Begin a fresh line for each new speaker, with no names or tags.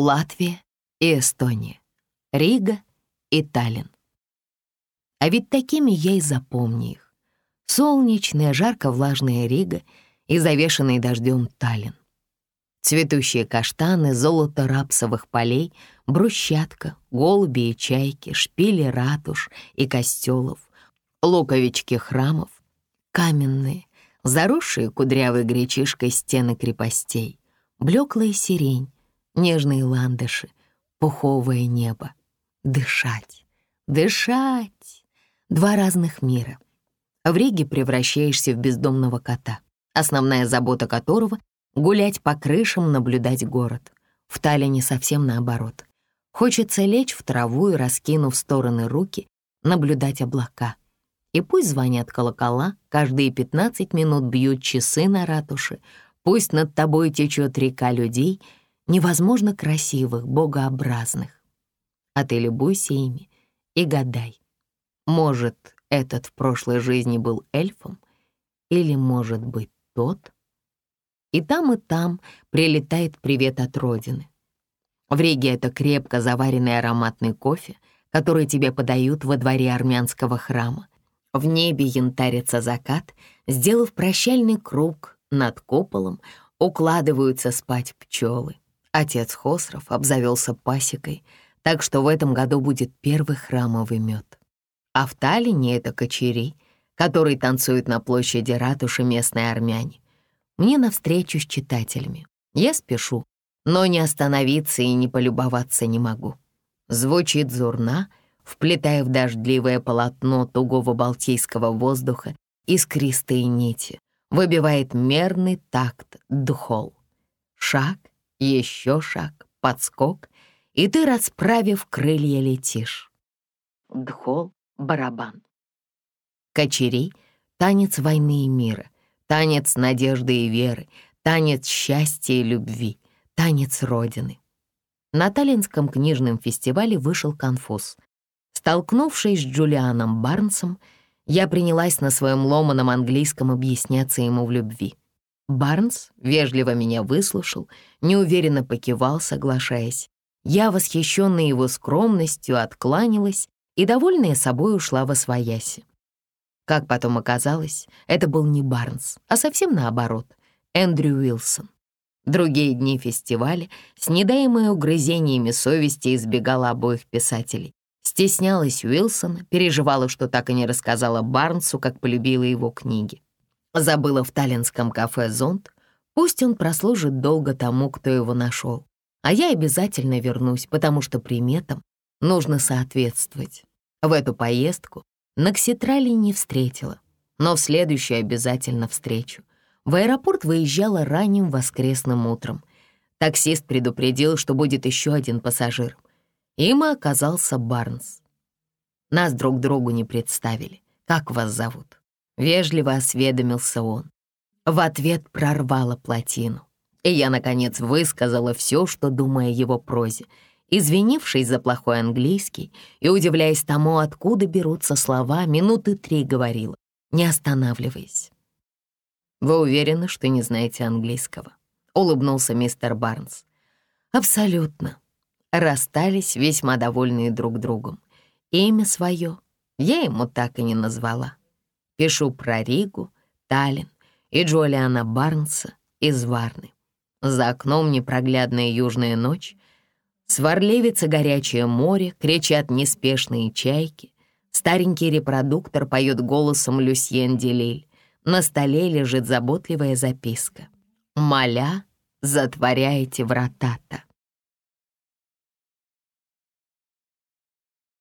Латвия и Эстония, Рига и Таллин. А ведь такими я и запомню их. Солнечная, жарко-влажная Рига и завешенный дождем Таллин. Цветущие каштаны, золото рапсовых полей, брусчатка, голуби и чайки, шпили ратуш и костелов, луковички храмов, каменные, заросшие кудрявой гречишкой стены крепостей, блеклая сирень, нежные ландыши, пуховое небо. Дышать, дышать. Два разных мира. В Риге превращаешься в бездомного кота, основная забота которого — гулять по крышам, наблюдать город. В Таллине совсем наоборот. Хочется лечь в траву и, раскинув стороны руки, наблюдать облака. И пусть звонят колокола, каждые 15 минут бьют часы на ратуше, пусть над тобой течет река людей, невозможно красивых, богообразных. А ты любуйся ими и гадай. Может, этот в прошлой жизни был эльфом? Или, может быть, тот? И там, и там прилетает привет от родины. В Риге это крепко заваренный ароматный кофе, который тебе подают во дворе армянского храма. В небе янтарится закат, сделав прощальный круг над куполом, укладываются спать пчелы. Отец Хосров обзавелся пасекой, так что в этом году будет первый храмовый мед. А в Таллине это кочери, которые танцуют на площади ратуши местные армяне. Мне навстречу с читателями. Я спешу, но не остановиться и не полюбоваться не могу. Звучит зурна — вплетая в дождливое полотно тугого балтийского воздуха искристые нити, выбивает мерный такт дхол. Шаг, еще шаг, подскок, и ты, расправив крылья, летишь. Дхол — барабан. Кочерей — танец войны и мира, танец надежды и веры, танец счастья и любви, танец Родины. На Таллинском книжном фестивале вышел конфуз — Столкнувшись с Джулианом Барнсом, я принялась на своем ломаном английском объясняться ему в любви. Барнс вежливо меня выслушал, неуверенно покивал, соглашаясь. Я, восхищенная его скромностью, откланялась и, довольная собой, ушла во свояси. Как потом оказалось, это был не Барнс, а совсем наоборот, Эндрю Уилсон. Другие дни фестиваля, снедаемые угрызениями совести, избегала обоих писателей. Стеснялась Уилсона, переживала, что так и не рассказала Барнсу, как полюбила его книги. Забыла в таллинском кафе зонт. Пусть он прослужит долго тому, кто его нашел. А я обязательно вернусь, потому что приметам нужно соответствовать. В эту поездку на Кситрале не встретила, но в следующую обязательно встречу. В аэропорт выезжала ранним воскресным утром. Таксист предупредил, что будет еще один пассажир — им оказался Барнс. Нас друг другу не представили. Как вас зовут? Вежливо осведомился он. В ответ прорвала плотину. И я, наконец, высказала все, что думаю о его прозе, извинившись за плохой английский и удивляясь тому, откуда берутся слова, минуты три говорила, не останавливаясь. «Вы уверены, что не знаете английского?» — улыбнулся мистер Барнс. «Абсолютно расстались весьма довольные друг другом. Имя свое я ему так и не назвала. Пишу про Ригу, Таллин и Джолиана Барнса из Варны. За окном непроглядная южная ночь, сварливится горячее море, кричат неспешные чайки, старенький репродуктор поет голосом Люсьен Делиль, на столе лежит заботливая записка. «Моля, затворяйте вратата».